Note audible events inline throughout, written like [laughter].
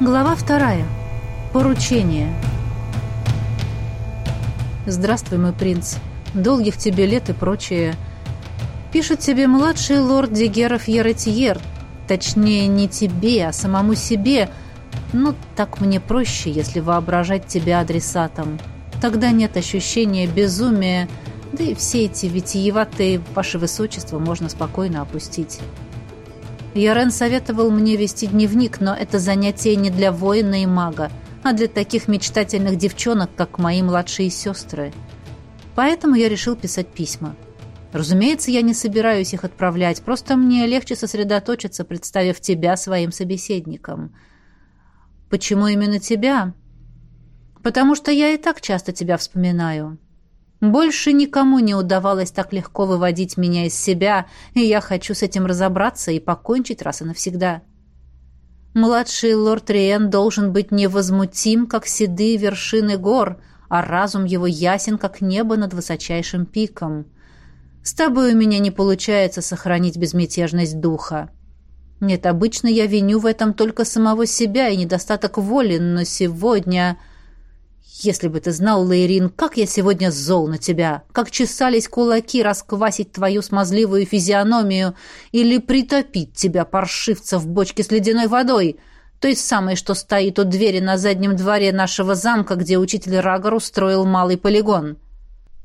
Глава вторая. Поручение. Здравствуй, мой принц. Долгих тебе лет и прочее. Пишет тебе младший лорд Дигеров Еретьер. Точнее, не тебе, а самому себе. Ну, так мне проще, если воображать тебя адресатом. Тогда нет ощущения безумия, да и все эти витиеватые, ваше высочество, можно спокойно опустить. Ярен советовал мне вести дневник, но это занятие не для воина и мага, а для таких мечтательных девчонок, как мои младшие сестры. Поэтому я решил писать письма. Разумеется, я не собираюсь их отправлять, просто мне легче сосредоточиться, представив тебя своим собеседником. Почему именно тебя? Потому что я и так часто тебя вспоминаю. Больше никому не удавалось так легко выводить меня из себя, и я хочу с этим разобраться и покончить раз и навсегда. Младший лорд Риен должен быть невозмутим, как седые вершины гор, а разум его ясен, как небо над высочайшим пиком. С тобой у меня не получается сохранить безмятежность духа. Нет, обычно я виню в этом только самого себя и недостаток воли, но сегодня... Если бы ты знал, Лейрин, как я сегодня зол на тебя, как чесались кулаки расквасить твою смазливую физиономию или притопить тебя, паршивца, в бочке с ледяной водой, той самой, что стоит у двери на заднем дворе нашего замка, где учитель Рагор устроил малый полигон.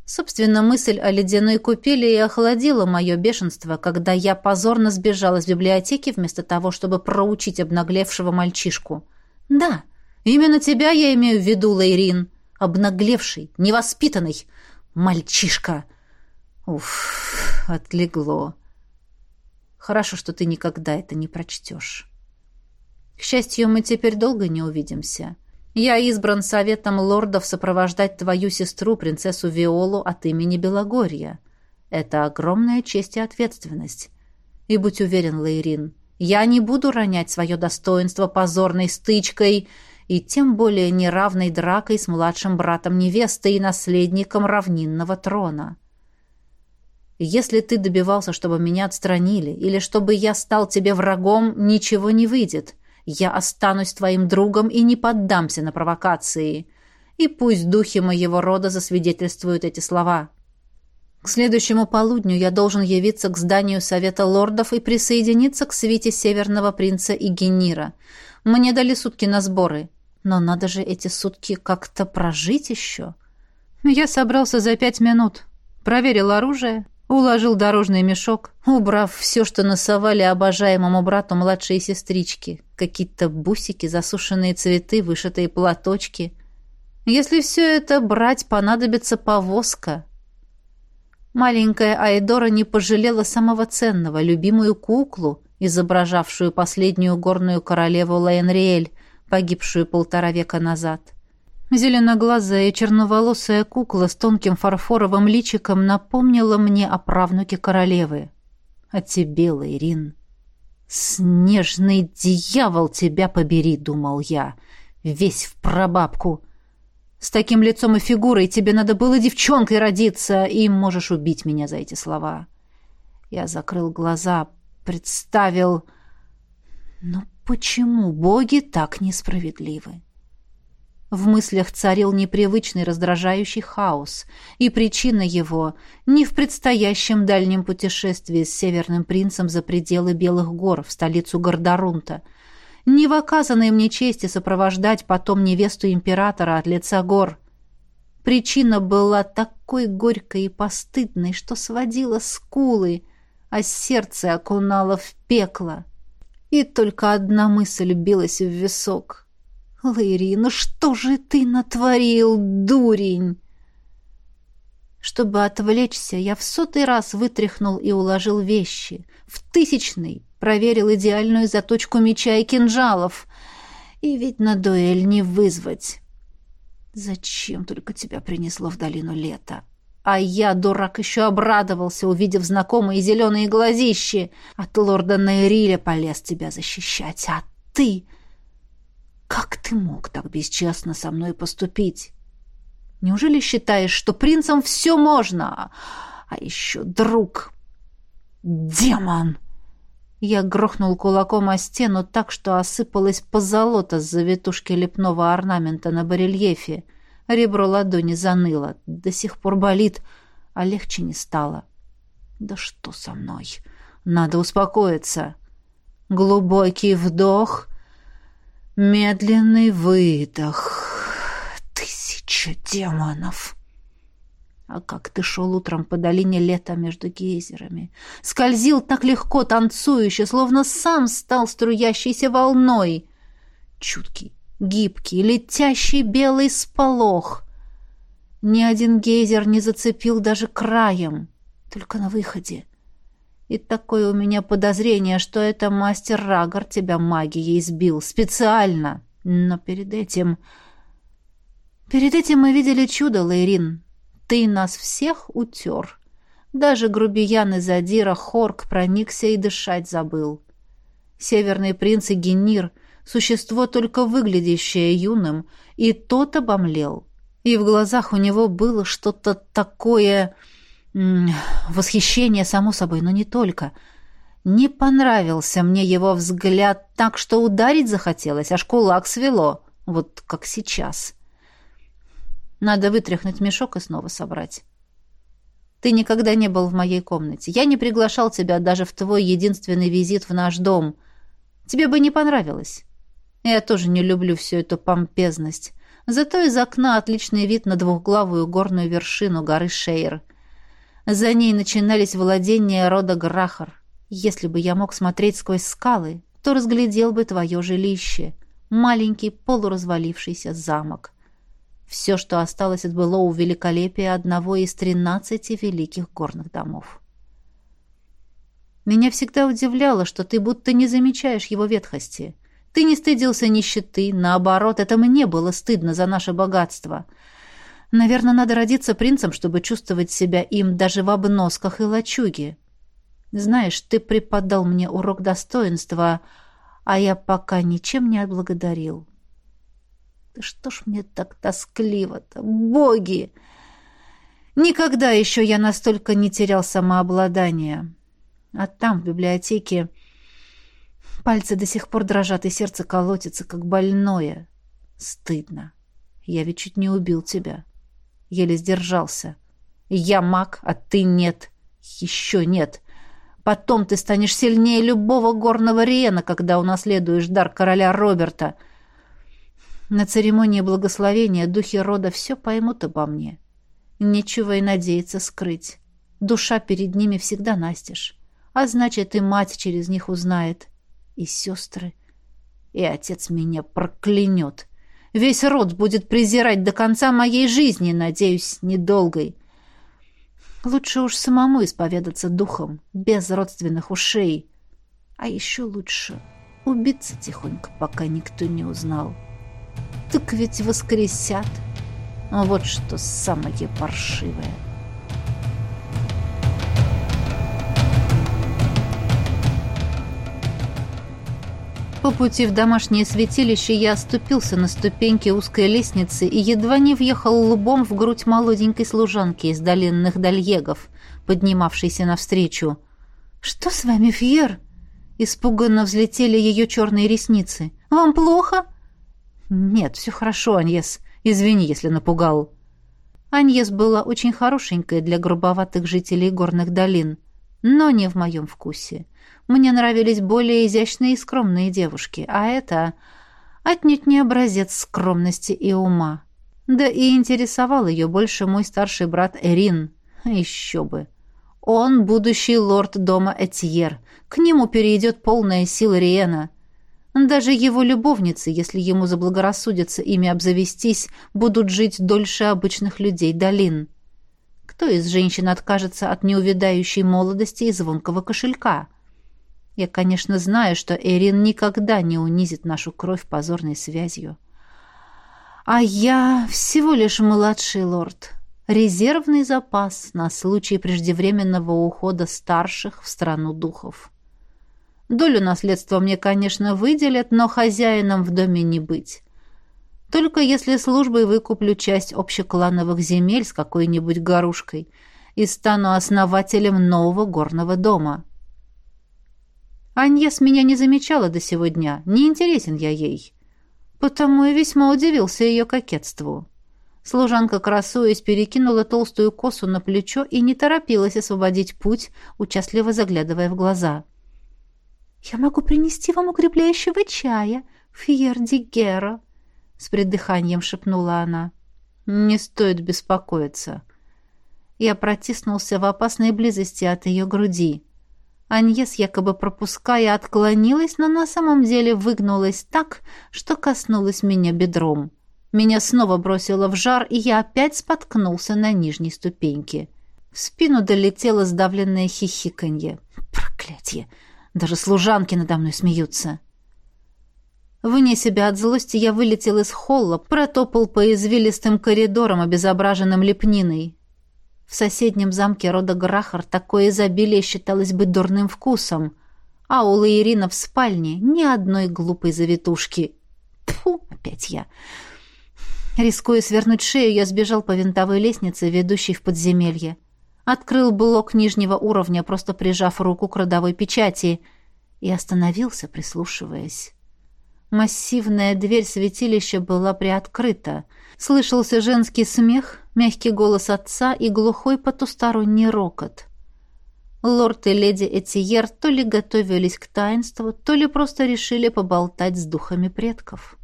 Собственно, мысль о ледяной купели и охладила мое бешенство, когда я позорно сбежала из библиотеки вместо того, чтобы проучить обнаглевшего мальчишку. Да, — Именно тебя я имею в виду, Лейрин. Обнаглевший, невоспитанный мальчишка. Уф, отлегло. Хорошо, что ты никогда это не прочтешь. К счастью, мы теперь долго не увидимся. Я избран советом лордов сопровождать твою сестру, принцессу Виолу, от имени Белогорья. Это огромная честь и ответственность. И будь уверен, Лейрин, я не буду ронять свое достоинство позорной стычкой и тем более неравной дракой с младшим братом невесты и наследником равнинного трона. Если ты добивался, чтобы меня отстранили, или чтобы я стал тебе врагом, ничего не выйдет. Я останусь твоим другом и не поддамся на провокации. И пусть духи моего рода засвидетельствуют эти слова. К следующему полудню я должен явиться к зданию Совета лордов и присоединиться к свите Северного принца и Генира. Мне дали сутки на сборы. Но надо же эти сутки как-то прожить еще. Я собрался за пять минут. Проверил оружие, уложил дорожный мешок, убрав все, что насовали обожаемому брату младшей сестрички. Какие-то бусики, засушенные цветы, вышитые платочки. Если все это брать, понадобится повозка. Маленькая Айдора не пожалела самого ценного, любимую куклу, изображавшую последнюю горную королеву Лайнриэль, погибшую полтора века назад. Зеленоглазая и черноволосая кукла с тонким фарфоровым личиком напомнила мне о правнуке королевы. О тебе, Лейрин. «Снежный дьявол тебя побери», — думал я, весь в прабабку. «С таким лицом и фигурой тебе надо было девчонкой родиться, и можешь убить меня за эти слова». Я закрыл глаза, представил... Ну, Почему боги так несправедливы? В мыслях царил непривычный раздражающий хаос, и причина его не в предстоящем дальнем путешествии с северным принцем за пределы Белых гор в столицу Гордорунта, не в оказанной мне чести сопровождать потом невесту императора от лица гор. Причина была такой горькой и постыдной, что сводила скулы, а сердце окунало в пекло. И только одна мысль билась в висок. «Лэри, ну что же ты натворил, дурень?» Чтобы отвлечься, я в сотый раз вытряхнул и уложил вещи. В тысячный проверил идеальную заточку меча и кинжалов. И ведь на дуэль не вызвать. Зачем только тебя принесло в долину лета? А я, дурак, еще обрадовался, увидев знакомые зеленые глазищи. От лорда Нейриля полез тебя защищать. А ты... Как ты мог так бесчестно со мной поступить? Неужели считаешь, что принцам все можно? А еще друг... Демон! Я грохнул кулаком о стену так, что осыпалась позолота с завитушки лепного орнамента на барельефе. Ребро ладони заныло. До сих пор болит, а легче не стало. Да что со мной? Надо успокоиться. Глубокий вдох, медленный выдох. Тысяча демонов. А как ты шел утром по долине лета между гейзерами? Скользил так легко, танцующе, словно сам стал струящейся волной. Чуткий, гибкий, летящий белый сполох. Ни один гейзер не зацепил даже краем, только на выходе. И такое у меня подозрение, что это мастер Рагор тебя магией сбил специально. Но перед этим... Перед этим мы видели чудо, Лейрин. Ты нас всех утер. Даже грубиян из Адира Хорк проникся и дышать забыл. Северный принц и Генир — существо, только выглядящее юным, и тот обомлел. И в глазах у него было что-то такое... Восхищение, само собой, но не только. Не понравился мне его взгляд так, что ударить захотелось, аж кулак свело, вот как сейчас. Надо вытряхнуть мешок и снова собрать. Ты никогда не был в моей комнате. Я не приглашал тебя даже в твой единственный визит в наш дом. Тебе бы не понравилось. Я тоже не люблю всю эту помпезность. Зато из окна отличный вид на двухглавую горную вершину горы Шейр. За ней начинались владения рода Грахар. Если бы я мог смотреть сквозь скалы, то разглядел бы твое жилище. Маленький полуразвалившийся замок. Все, что осталось от былого великолепия одного из тринадцати великих горных домов. Меня всегда удивляло, что ты будто не замечаешь его ветхости. Ты не стыдился нищеты, наоборот, это мне было стыдно за наше богатство — Наверное, надо родиться принцем, чтобы чувствовать себя им даже в обносках и лачуге. Знаешь, ты преподал мне урок достоинства, а я пока ничем не отблагодарил. Да что ж мне так тоскливо-то, боги! Никогда еще я настолько не терял самообладание. А там, в библиотеке, пальцы до сих пор дрожат, и сердце колотится, как больное. Стыдно. Я ведь чуть не убил тебя. Еле сдержался. «Я маг, а ты нет. Еще нет. Потом ты станешь сильнее любого горного риена, когда унаследуешь дар короля Роберта. На церемонии благословения духи рода все поймут обо мне. Нечего и надеяться скрыть. Душа перед ними всегда настежь. А значит, и мать через них узнает. И сестры. И отец меня проклянет. Весь род будет презирать до конца моей жизни, надеюсь, недолгой. Лучше уж самому исповедаться духом, без родственных ушей. А еще лучше убиться тихонько, пока никто не узнал. Так ведь воскресят. Вот что самое паршивое. По пути в домашнее святилище я оступился на ступеньке узкой лестницы и едва не въехал лбом в грудь молоденькой служанки из долинных дальегов, поднимавшейся навстречу. «Что с вами, Фьер?» Испуганно взлетели ее черные ресницы. «Вам плохо?» «Нет, все хорошо, Аньес. Извини, если напугал». Аньес была очень хорошенькая для грубоватых жителей горных долин, но не в моем вкусе. Мне нравились более изящные и скромные девушки, а это отнюдь не образец скромности и ума. Да и интересовал ее больше мой старший брат Эрин. Еще бы. Он будущий лорд дома Этьер. К нему перейдет полная сила Риена. Даже его любовницы, если ему заблагорассудится ими обзавестись, будут жить дольше обычных людей долин. Кто из женщин откажется от неувядающей молодости и звонкого кошелька? — я, конечно, знаю, что Эрин никогда не унизит нашу кровь позорной связью. А я всего лишь младший лорд. Резервный запас на случай преждевременного ухода старших в страну духов. Долю наследства мне, конечно, выделят, но хозяином в доме не быть. Только если службой выкуплю часть общеклановых земель с какой-нибудь горушкой и стану основателем нового горного дома. Аньес меня не замечала до сего дня, не интересен я ей. Потому и весьма удивился ее кокетству. Служанка, красуясь, перекинула толстую косу на плечо и не торопилась освободить путь, участливо заглядывая в глаза. «Я могу принести вам укрепляющего чая, Фьерди Гера», — с придыханием шепнула она. «Не стоит беспокоиться». Я протиснулся в опасной близости от ее груди. Аньес, якобы пропуская, отклонилась, но на самом деле выгнулась так, что коснулась меня бедром. Меня снова бросило в жар, и я опять споткнулся на нижней ступеньке. В спину долетело сдавленное хихиканье. Проклятье! Даже служанки надо мной смеются. Вне себя от злости я вылетел из холла, протопал по извилистым коридорам, обезображенным лепниной. В соседнем замке рода Грахар такое изобилие считалось бы дурным вкусом, а у Лаирина в спальне ни одной глупой завитушки. Тьфу, опять я. Рискуя свернуть шею, я сбежал по винтовой лестнице, ведущей в подземелье. Открыл блок нижнего уровня, просто прижав руку к родовой печати, и остановился, прислушиваясь. Массивная дверь святилища была приоткрыта. Слышался женский смех, мягкий голос отца и глухой потусторонний рокот. Лорд и леди Этьер то ли готовились к таинству, то ли просто решили поболтать с духами предков.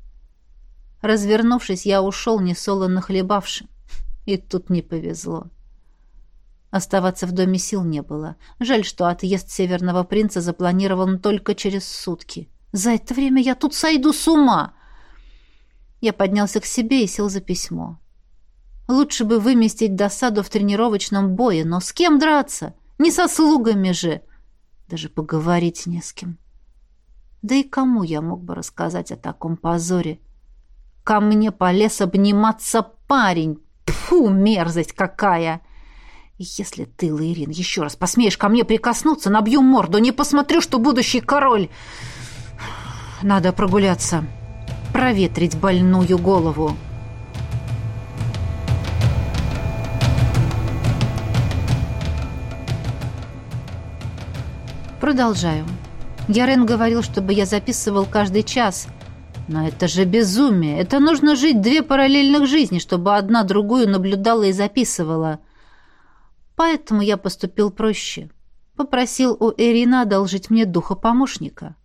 Развернувшись, я ушел, несолоно хлебавшим. И тут не повезло. Оставаться в доме сил не было. Жаль, что отъезд северного принца запланирован только через сутки. За это время я тут сойду с ума. Я поднялся к себе и сел за письмо. Лучше бы выместить досаду в тренировочном бое, но с кем драться? Не со слугами же. Даже поговорить не с кем. Да и кому я мог бы рассказать о таком позоре? Ко мне полез обниматься парень. Фу, мерзость какая! Если ты, Лаирин, еще раз посмеешь ко мне прикоснуться, набью морду, не посмотрю, что будущий король... Надо прогуляться, проветрить больную голову. Продолжаю. Ярен говорил, чтобы я записывал каждый час. Но это же безумие. Это нужно жить две параллельных жизни, чтобы одна другую наблюдала и записывала. Поэтому я поступил проще. Попросил у Эрина одолжить мне духа помощника.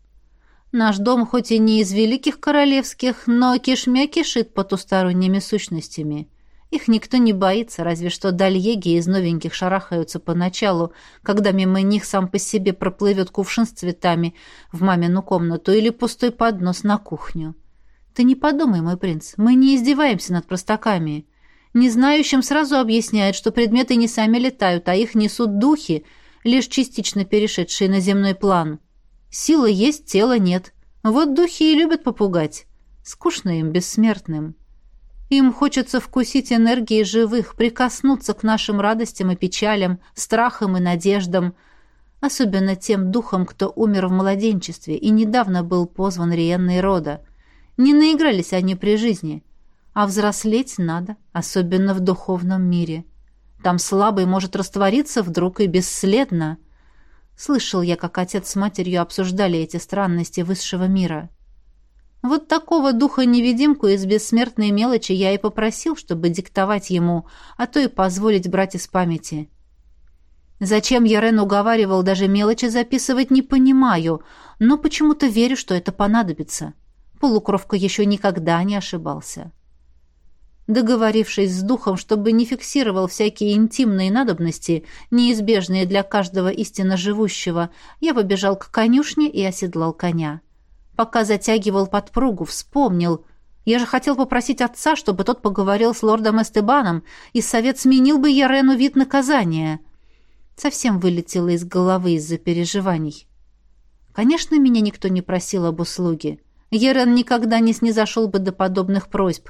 Наш дом хоть и не из великих королевских, но кишмя кишит потусторонними сущностями. Их никто не боится, разве что дальеги из новеньких шарахаются поначалу, когда мимо них сам по себе проплывет кувшин с цветами в мамину комнату или пустой поднос на кухню. Ты не подумай, мой принц, мы не издеваемся над простаками. Незнающим сразу объясняют, что предметы не сами летают, а их несут духи, лишь частично перешедшие на земной план. Сила есть, тела нет. Вот духи и любят попугать. Скучно им, бессмертным. Им хочется вкусить энергии живых, прикоснуться к нашим радостям и печалям, страхам и надеждам, особенно тем духам, кто умер в младенчестве и недавно был позван риенной рода. Не наигрались они при жизни, а взрослеть надо, особенно в духовном мире. Там слабый может раствориться вдруг и бесследно. Слышал я, как отец с матерью обсуждали эти странности высшего мира. — вот такого духа-невидимку из бессмертной мелочи я и попросил, чтобы диктовать ему, а то и позволить брать из памяти. Зачем Ярен уговаривал даже мелочи записывать, не понимаю, но почему-то верю, что это понадобится. Полукровка еще никогда не ошибался. Договорившись с духом, чтобы не фиксировал всякие интимные надобности, неизбежные для каждого истинно живущего, я побежал к конюшне и оседлал коня. Пока затягивал подпругу, вспомнил. Я же хотел попросить отца, чтобы тот поговорил с лордом Эстебаном, и совет сменил бы Ярену вид наказания. Совсем вылетело из головы из-за переживаний. Конечно, меня никто не просил об услуге. Ерен никогда не снизошел бы до подобных просьб.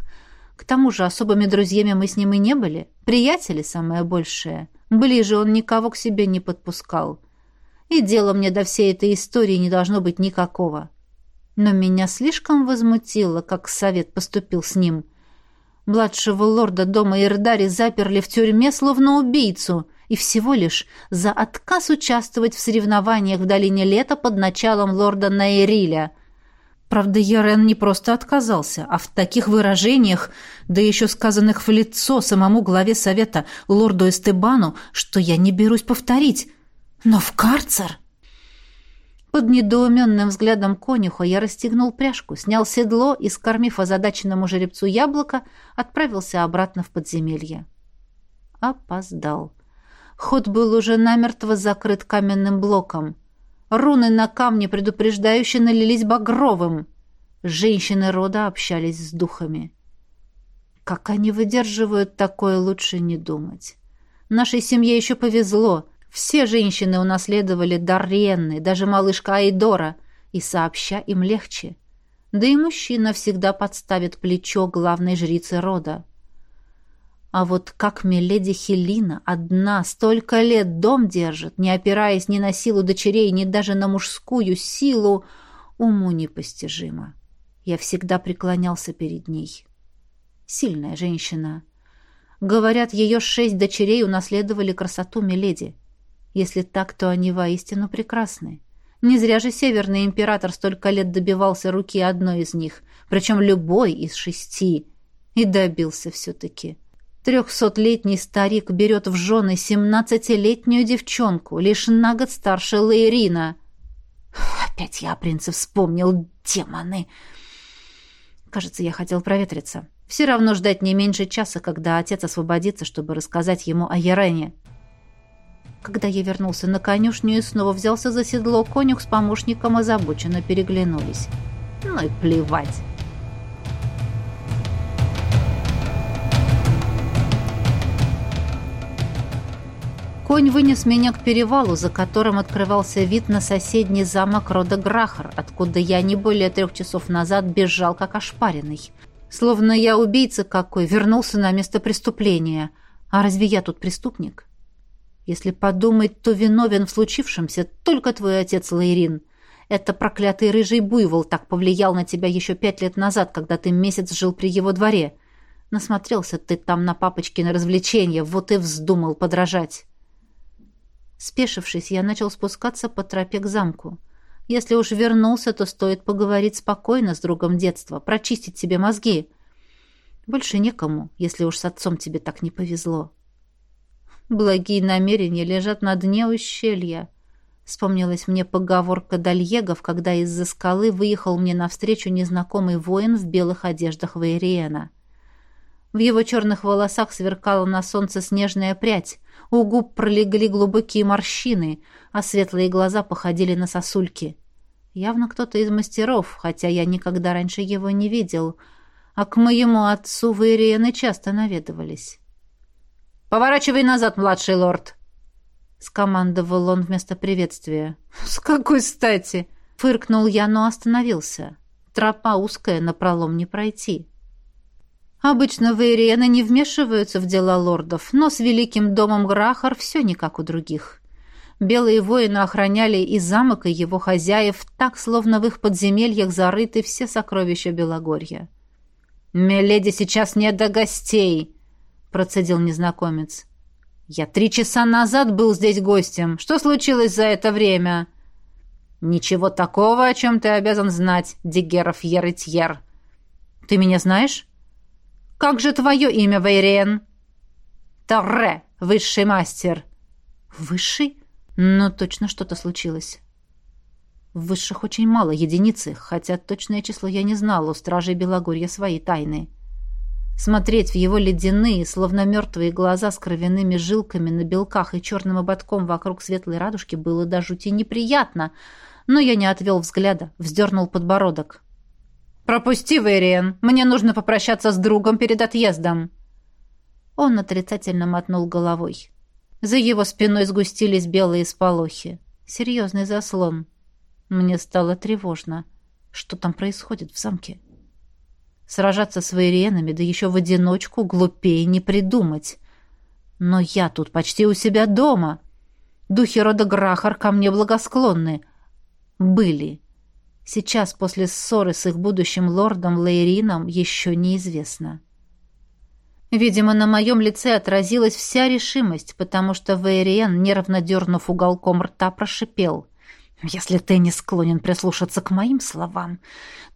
К тому же особыми друзьями мы с ним и не были. Приятели самое большее. Ближе он никого к себе не подпускал. И дела мне до всей этой истории не должно быть никакого. Но меня слишком возмутило, как совет поступил с ним. Младшего лорда дома Ирдари заперли в тюрьме, словно убийцу, и всего лишь за отказ участвовать в соревнованиях в Долине Лета под началом лорда Нейриля. Правда, Ярен не просто отказался, а в таких выражениях, да еще сказанных в лицо самому главе совета, лорду Эстебану, что я не берусь повторить. Но в карцер... Под недоуменным взглядом конюха я расстегнул пряжку, снял седло и, скормив озадаченному жеребцу яблоко, отправился обратно в подземелье. Опоздал. Ход был уже намертво закрыт каменным блоком. Руны на камне предупреждающе налились багровым. Женщины рода общались с духами. Как они выдерживают такое, лучше не думать. Нашей семье еще повезло. Все женщины унаследовали дар Ренны, даже малышка Айдора, и сообща им легче. Да и мужчина всегда подставит плечо главной жрицы рода. А вот как миледи Хелина одна столько лет дом держит, не опираясь ни на силу дочерей, ни даже на мужскую силу, уму непостижимо. Я всегда преклонялся перед ней. Сильная женщина. Говорят, ее шесть дочерей унаследовали красоту миледи. Если так, то они воистину прекрасны. Не зря же Северный Император столько лет добивался руки одной из них, причем любой из шести, и добился все-таки. Трехсотлетний старик берет в жены семнадцатилетнюю девчонку, лишь на год старше Лейрина. Опять я о принце вспомнил, демоны. Кажется, я хотел проветриться. Все равно ждать не меньше часа, когда отец освободится, чтобы рассказать ему о Ярене. Когда я вернулся на конюшню и снова взялся за седло, конюх с помощником озабоченно переглянулись. Ну и плевать. Конь вынес меня к перевалу, за которым открывался вид на соседний замок рода Грахар, откуда я не более трех часов назад бежал, как ошпаренный. Словно я убийца какой, вернулся на место преступления. А разве я тут преступник? Если подумать, то виновен в случившемся только твой отец Лейрин. Это проклятый рыжий буйвол так повлиял на тебя еще пять лет назад, когда ты месяц жил при его дворе. Насмотрелся ты там на папочкины развлечения, вот и вздумал подражать. Спешившись, я начал спускаться по тропе к замку. Если уж вернулся, то стоит поговорить спокойно с другом детства, прочистить себе мозги. Больше некому, если уж с отцом тебе так не повезло. Благие намерения лежат на дне ущелья. Вспомнилась мне поговорка Дальегов, когда из-за скалы выехал мне навстречу незнакомый воин в белых одеждах Вейриена. В его черных волосах сверкала на солнце снежная прядь, у губ пролегли глубокие морщины, а светлые глаза походили на сосульки. Явно кто-то из мастеров, хотя я никогда раньше его не видел, а к моему отцу в Ириены часто наведывались. «Поворачивай назад, младший лорд!» — скомандовал он вместо приветствия. «С какой стати?» — фыркнул я, но остановился. Тропа узкая, на пролом не пройти. Обычно вейриены не вмешиваются в дела лордов, но с великим домом Грахар все не как у других. Белые воины охраняли и замок, и его хозяев, так, словно в их подземельях зарыты все сокровища Белогорья. «Миледи сейчас не до гостей!» — процедил незнакомец. «Я три часа назад был здесь гостем. Что случилось за это время?» «Ничего такого, о чем ты обязан знать, Дигеров Ерытьер. Ты меня знаешь?» Как же твое имя, Вейрен?» «Торре, высший мастер». «Высший? Но точно что-то случилось». Высших очень мало, единицы, хотя точное число я не знала, у стражей Белогорья свои тайны. Смотреть в его ледяные, словно мертвые глаза с кровяными жилками на белках и черным ободком вокруг светлой радужки было до жути неприятно, но я не отвел взгляда, вздернул подбородок. «Пропусти, Вэриен. Мне нужно попрощаться с другом перед отъездом». Он отрицательно мотнул головой. За его спиной сгустились белые сполохи. Серьезный заслон. Мне стало тревожно. Что там происходит в замке? Сражаться с вейриенами, да еще в одиночку, глупее не придумать. Но я тут почти у себя дома. Духи рода Грахар ко мне благосклонны. Были. Сейчас, после ссоры с их будущим лордом Лейрином, еще неизвестно. Видимо, на моем лице отразилась вся решимость, потому что Вейриен, нервно дернув уголком рта, прошипел. «Если ты не склонен прислушаться к моим словам,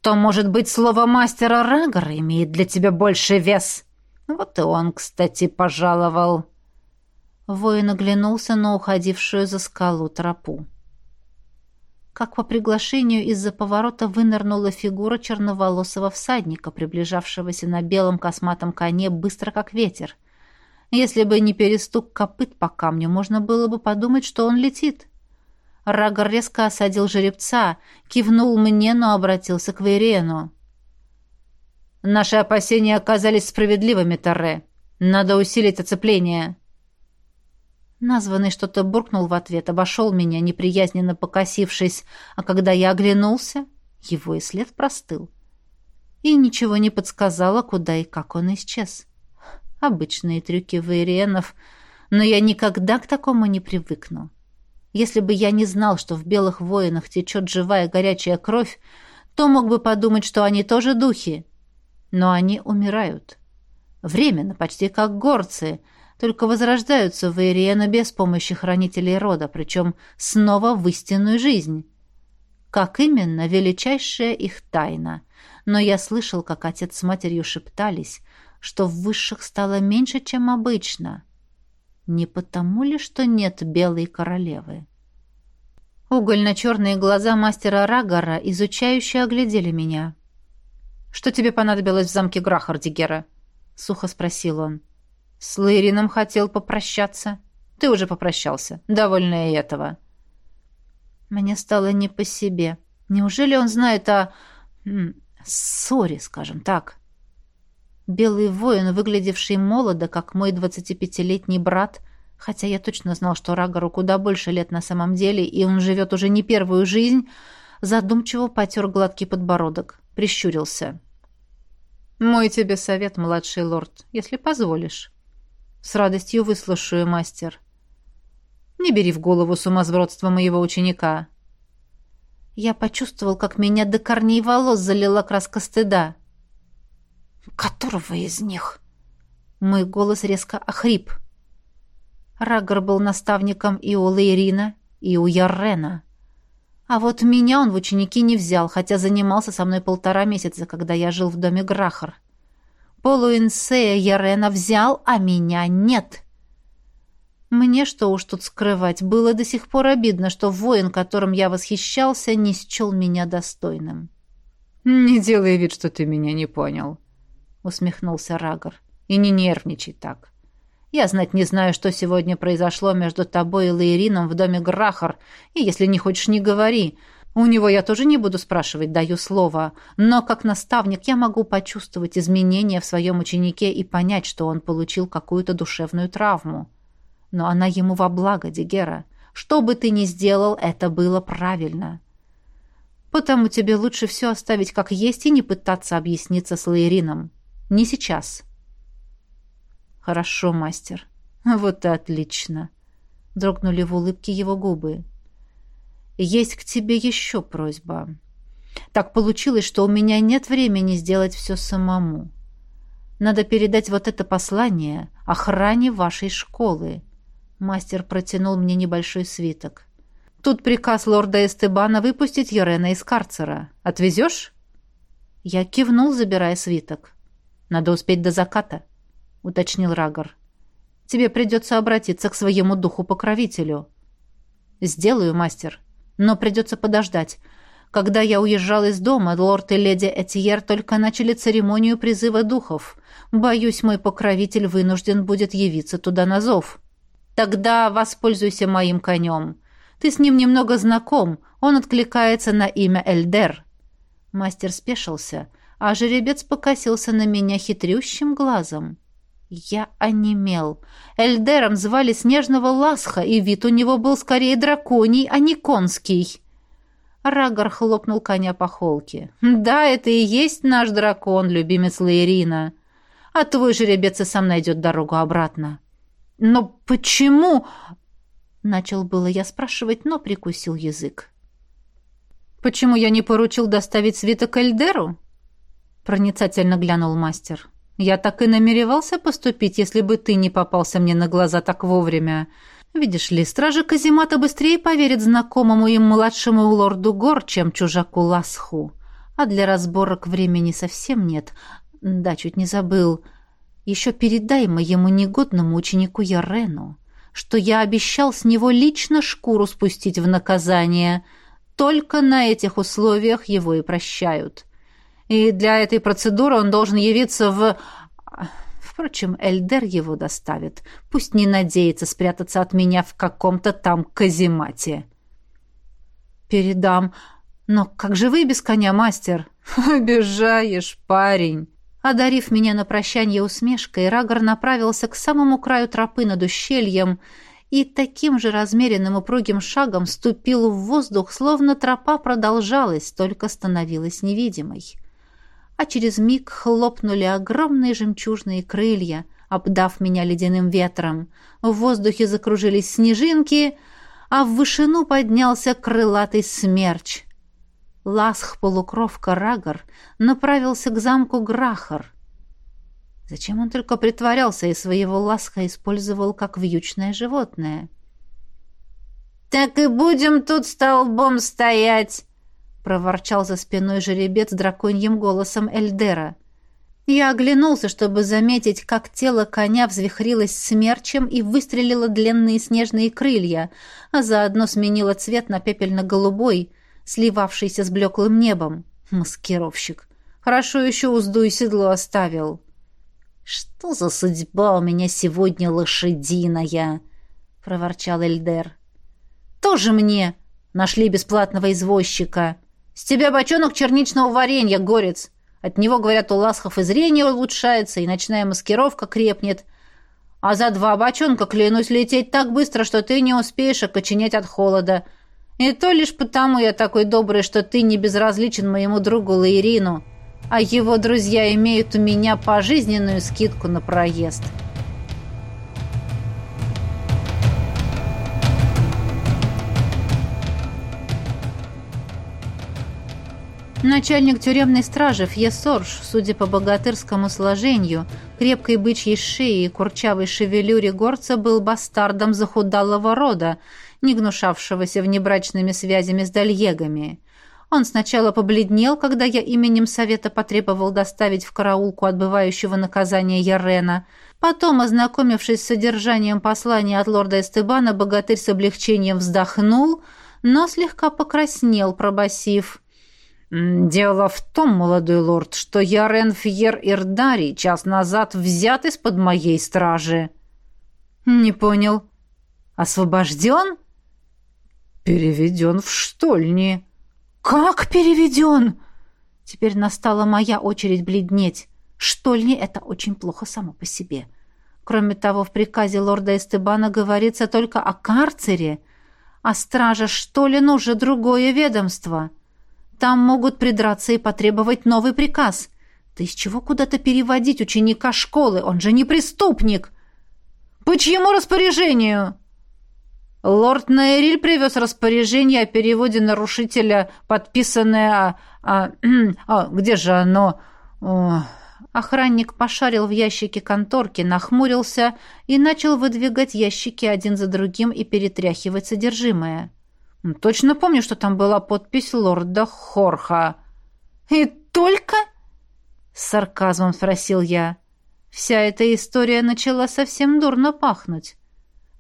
то, может быть, слово мастера Рагора имеет для тебя больший вес?» Вот и он, кстати, пожаловал. Воин оглянулся на уходившую за скалу тропу. Как по приглашению из-за поворота вынырнула фигура черноволосого всадника, приближавшегося на белом косматом коне быстро как ветер. Если бы не перестук копыт по камню, можно было бы подумать, что он летит. Рагор резко осадил жеребца, кивнул мне, но обратился к Вейрену. «Наши опасения оказались справедливыми, Торре. Надо усилить оцепление». Названный что-то буркнул в ответ, обошел меня, неприязненно покосившись, а когда я оглянулся, его и след простыл. И ничего не подсказало, куда и как он исчез. Обычные трюки вейриенов, но я никогда к такому не привыкну. Если бы я не знал, что в белых воинах течет живая горячая кровь, то мог бы подумать, что они тоже духи. Но они умирают. Временно, почти как горцы — только возрождаются в Ириена без помощи хранителей рода, причем снова в истинную жизнь. Как именно, величайшая их тайна. Но я слышал, как отец с матерью шептались, что в высших стало меньше, чем обычно. Не потому ли, что нет белой королевы? Угольно-черные глаза мастера Рагора изучающе оглядели меня. «Что тебе понадобилось в замке Грахардигера?» — сухо спросил он. — с Лырином хотел попрощаться. Ты уже попрощался. Довольна и этого. Мне стало не по себе. Неужели он знает о... ссоре, скажем так? Белый воин, выглядевший молодо, как мой двадцатипятилетний брат, хотя я точно знал, что Рагору куда больше лет на самом деле, и он живет уже не первую жизнь, задумчиво потер гладкий подбородок, прищурился. «Мой тебе совет, младший лорд, если позволишь. С радостью выслушаю, мастер. Не бери в голову сумасбродство моего ученика. Я почувствовал, как меня до корней волос залила краска стыда. Которого из них? Мой голос резко охрип. Рагор был наставником и у Лейрина, и у Яррена. А вот меня он в ученики не взял, хотя занимался со мной полтора месяца, когда я жил в доме Грахар. Полуинсея Ярена взял, а меня нет. Мне что уж тут скрывать, было до сих пор обидно, что воин, которым я восхищался, не счел меня достойным. «Не делай вид, что ты меня не понял», — усмехнулся Рагор. «И не нервничай так. Я знать не знаю, что сегодня произошло между тобой и Лаирином в доме Грахар, и если не хочешь, не говори. У него я тоже не буду спрашивать, даю слово. Но как наставник я могу почувствовать изменения в своем ученике и понять, что он получил какую-то душевную травму. Но она ему во благо, Дигера. Что бы ты ни сделал, это было правильно. Потому тебе лучше все оставить как есть и не пытаться объясниться с Лаирином. Не сейчас. Хорошо, мастер. Вот и отлично. Дрогнули в улыбке его губы. Есть к тебе еще просьба. Так получилось, что у меня нет времени сделать все самому. Надо передать вот это послание охране вашей школы. Мастер протянул мне небольшой свиток. Тут приказ лорда Эстебана выпустить Йорена из карцера. Отвезешь? Я кивнул, забирая свиток. Надо успеть до заката, уточнил Рагор. Тебе придется обратиться к своему духу-покровителю. Сделаю, мастер. Но придется подождать. Когда я уезжал из дома, лорд и леди Этьер только начали церемонию призыва духов. Боюсь, мой покровитель вынужден будет явиться туда на зов. Тогда воспользуйся моим конем. Ты с ним немного знаком. Он откликается на имя Эльдер. Мастер спешился, а жеребец покосился на меня хитрющим глазом. Я онемел. Эльдером звали Снежного Ласха, и вид у него был скорее драконий, а не конский. Рагор хлопнул коня по холке. «Да, это и есть наш дракон, любимец Лаирина. А твой жеребец и сам найдет дорогу обратно». «Но почему?» Начал было я спрашивать, но прикусил язык. «Почему я не поручил доставить свиток Эльдеру?» Проницательно глянул мастер. Я так и намеревался поступить, если бы ты не попался мне на глаза так вовремя. Видишь ли, стражи Казимата быстрее поверят знакомому им младшему лорду Гор, чем чужаку Ласху. А для разборок времени совсем нет. Да, чуть не забыл. Еще передай моему негодному ученику Ярену, что я обещал с него лично шкуру спустить в наказание. Только на этих условиях его и прощают. И для этой процедуры он должен явиться в... Впрочем, Эльдер его доставит. Пусть не надеется спрятаться от меня в каком-то там каземате. Передам. Но как же вы без коня, мастер? [laughs] Обижаешь, парень. Одарив меня на прощание усмешкой, Рагор направился к самому краю тропы над ущельем и таким же размеренным упругим шагом ступил в воздух, словно тропа продолжалась, только становилась невидимой. А через миг хлопнули огромные жемчужные крылья, обдав меня ледяным ветром. В воздухе закружились снежинки, а в вышину поднялся крылатый смерч, Ласх-полукровка Рагор направился к замку Грахар. Зачем он только притворялся и своего ласха использовал как вьючное животное? «Так и будем тут столбом стоять!» — проворчал за спиной жеребец драконьим голосом Эльдера. Я оглянулся, чтобы заметить, как тело коня взвихрилось смерчем и выстрелило длинные снежные крылья, а заодно сменило цвет на пепельно-голубой — сливавшийся с блеклым небом. Маскировщик. Хорошо еще узду и седло оставил. «Что за судьба у меня сегодня лошадиная?» — проворчал Эльдер. «Тоже мне!» — нашли бесплатного извозчика. «С тебя бочонок черничного варенья, горец!» От него, говорят, у ласхов и зрение улучшается, и ночная маскировка крепнет. А за два бочонка, клянусь, лететь так быстро, что ты не успеешь окоченеть от холода. И то лишь потому я такой добрый, что ты не безразличен моему другу Лаирину, а его друзья имеют у меня пожизненную скидку на проезд». Начальник тюремной стражи Фьесорж, судя по богатырскому сложению, крепкой бычьей шеи и курчавой шевелюре горца, был бастардом захудалого рода, не гнушавшегося внебрачными связями с дальегами. Он сначала побледнел, когда я именем совета потребовал доставить в караулку отбывающего наказания Ярена. Потом, ознакомившись с содержанием послания от лорда Эстебана, богатырь с облегчением вздохнул, но слегка покраснел, пробасив. «Дело в том, молодой лорд, что Ярен Фьер Ирдари час назад взят из-под моей стражи». «Не понял. Освобожден?» «Переведен в штольни». «Как переведен?» Теперь настала моя очередь бледнеть. Штольни — это очень плохо само по себе. Кроме того, в приказе лорда Эстебана говорится только о карцере, а стража Штолин уже другое ведомство — там могут придраться и потребовать новый приказ. Ты из чего куда-то переводить ученика школы? Он же не преступник. По чьему распоряжению? Лорд Нейриль привез распоряжение о переводе нарушителя, подписанное... А, а, [clears throat] где же оно? О, охранник пошарил в ящике конторки, нахмурился и начал выдвигать ящики один за другим и перетряхивать содержимое. Точно помню, что там была подпись лорда Хорха. И только? С сарказмом спросил я. Вся эта история начала совсем дурно пахнуть.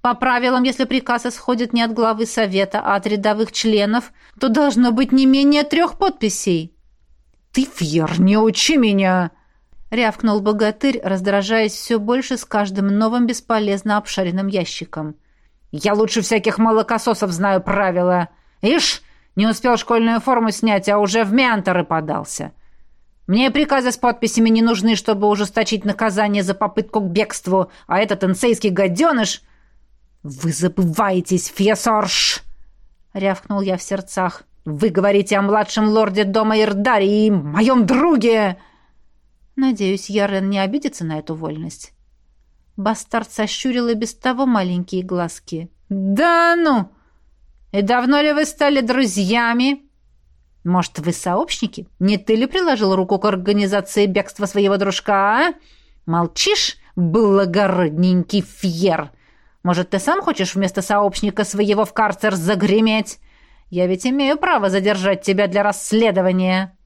По правилам, если приказ исходит не от главы совета, а от рядовых членов, то должно быть не менее трех подписей. «Ты, Фьер, не учи меня!» — рявкнул богатырь, раздражаясь все больше с каждым новым бесполезно обшаренным ящиком. Я лучше всяких молокососов знаю правила. Ишь, не успел школьную форму снять, а уже в мянторы подался. Мне приказы с подписями не нужны, чтобы ужесточить наказание за попытку к бегству, а этот инсейский гаденыш... «Вы забываетесь, Фьесорш!» — рявкнул я в сердцах. «Вы говорите о младшем лорде дома Ирдари и моем друге!» Надеюсь, Ярен не обидится на эту вольность. Бастард сощурил и без того маленькие глазки. «Да ну! И давно ли вы стали друзьями?» «Может, вы сообщники? Не ты ли приложил руку к организации бегства своего дружка, а?» Молчишь, благородненький фьер? Может, ты сам хочешь вместо сообщника своего в карцер загреметь? Я ведь имею право задержать тебя для расследования».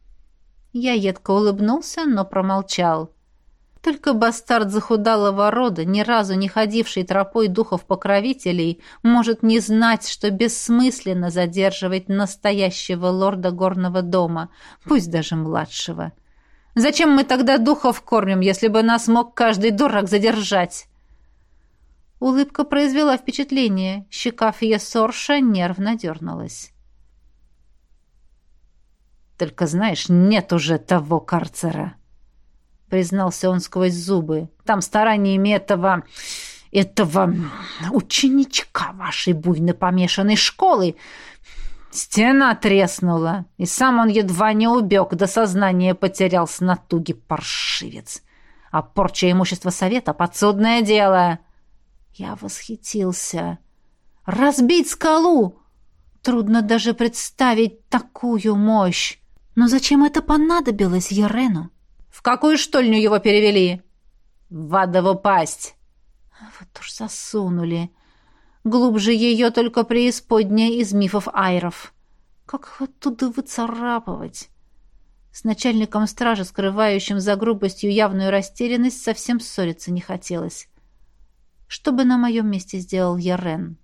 Я едко улыбнулся, но промолчал. Только бастард захудалого рода, ни разу не ходивший тропой духов-покровителей, может не знать, что бессмысленно задерживать настоящего лорда горного дома, пусть даже младшего. Зачем мы тогда духов кормим, если бы нас мог каждый дурак задержать? Улыбка произвела впечатление. Щека Фьесорша нервно дернулась. «Только знаешь, нет уже того карцера», — признался он сквозь зубы. «Там стараниями этого... этого ученичка вашей буйно помешанной школы стена треснула, и сам он едва не убег, до сознания потерял с натуги паршивец. А порча имущества совета — подсудное дело». Я восхитился. «Разбить скалу!» Трудно даже представить такую мощь. Но зачем это понадобилось Ерену? В какую штольню его перевели? В адову пасть. Вот уж засунули. Глубже ее только преисподняя из мифов айров. Как их оттуда выцарапывать? С начальником стражи, скрывающим за грубостью явную растерянность, совсем ссориться не хотелось. Что бы на моем месте сделал Ярен?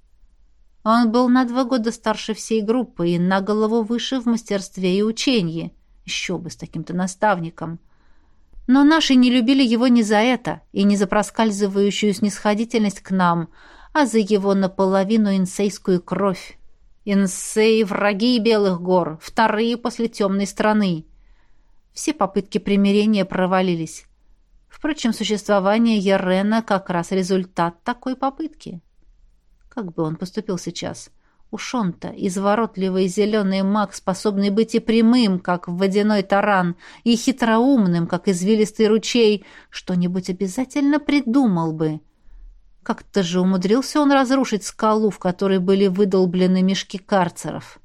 Он был на два года старше всей группы и на голову выше в мастерстве и учении. Еще бы с таким-то наставником. — но наши не любили его не за это и не за проскальзывающую снисходительность к нам, а за его наполовину инсейскую кровь. Инсей — враги Белых гор, вторые после темной страны. Все попытки примирения провалились. Впрочем, существование Ярена как раз результат такой попытки. Как бы он поступил сейчас? — Уж он-то, изворотливый зеленый маг, способный быть и прямым, как водяной таран, и хитроумным, как извилистый ручей, что-нибудь обязательно придумал бы. Как-то же умудрился он разрушить скалу, в которой были выдолблены мешки карцеров.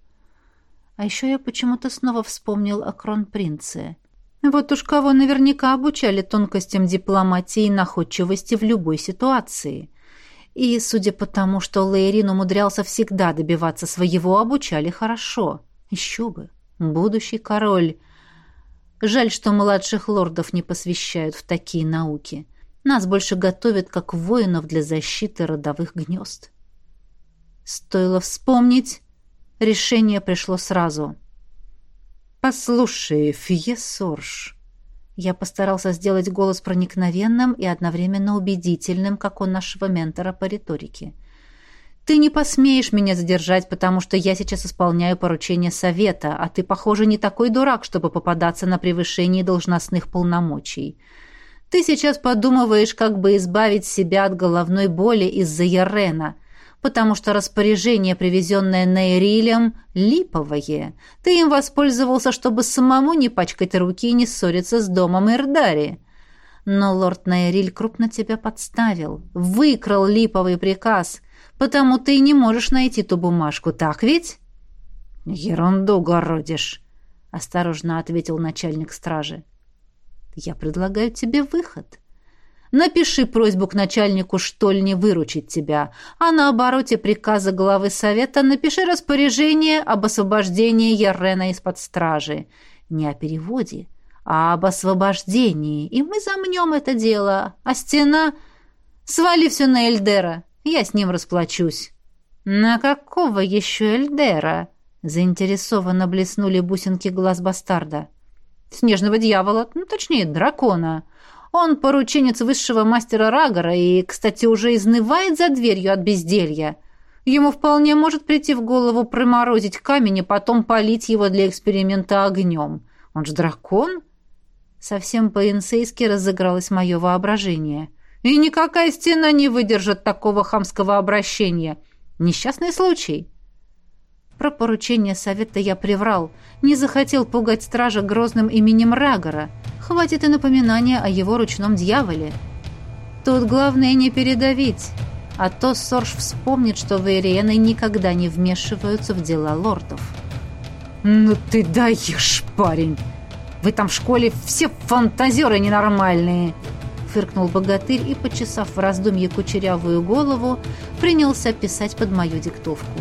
А еще я почему-то снова вспомнил о кронпринце. Вот уж кого наверняка обучали тонкостям дипломатии и находчивости в любой ситуации — и, судя по тому, что Лейрин умудрялся всегда добиваться своего, обучали хорошо. Еще бы. Будущий король. Жаль, что младших лордов не посвящают в такие науки. Нас больше готовят как воинов для защиты родовых гнезд. Стоило вспомнить, решение пришло сразу. «Послушай, Фьесорж», я постарался сделать голос проникновенным и одновременно убедительным, как у нашего ментора по риторике. «Ты не посмеешь меня задержать, потому что я сейчас исполняю поручение совета, а ты, похоже, не такой дурак, чтобы попадаться на превышение должностных полномочий. Ты сейчас подумываешь, как бы избавить себя от головной боли из-за Ярена — потому что распоряжение, привезенное Нейрилем, липовое. Ты им воспользовался, чтобы самому не пачкать руки и не ссориться с домом Ирдари. Но лорд Нейриль крупно тебя подставил, выкрал липовый приказ, потому ты и не можешь найти ту бумажку, так ведь? Ерунду городишь, осторожно ответил начальник стражи. Я предлагаю тебе выход. Напиши просьбу к начальнику штольни выручить тебя, а на обороте приказа главы совета напиши распоряжение об освобождении Ярена из-под стражи. Не о переводе, а об освобождении, и мы замнем это дело. А стена... Свали все на Эльдера, я с ним расплачусь». «На какого еще Эльдера?» Заинтересованно блеснули бусинки глаз бастарда. «Снежного дьявола, ну, точнее, дракона». Он порученец высшего мастера Рагора и, кстати, уже изнывает за дверью от безделья. Ему вполне может прийти в голову проморозить камень и потом полить его для эксперимента огнем. Он же дракон. Совсем по-инсейски разыгралось мое воображение. И никакая стена не выдержит такого хамского обращения. Несчастный случай. Про поручение совета я приврал. Не захотел пугать стража грозным именем Рагора. Хватит и напоминания о его ручном дьяволе. Тут главное не передавить, а то Сорж вспомнит, что вейриены никогда не вмешиваются в дела лордов. «Ну ты даешь, парень! Вы там в школе все фантазеры ненормальные!» фыркнул богатырь и, почесав в раздумье кучерявую голову, принялся писать под мою диктовку.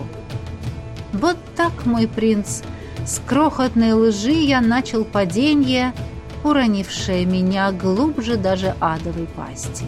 Вот так, мой принц, с крохотной лжи я начал падение, уронившее меня глубже даже адовой пасти.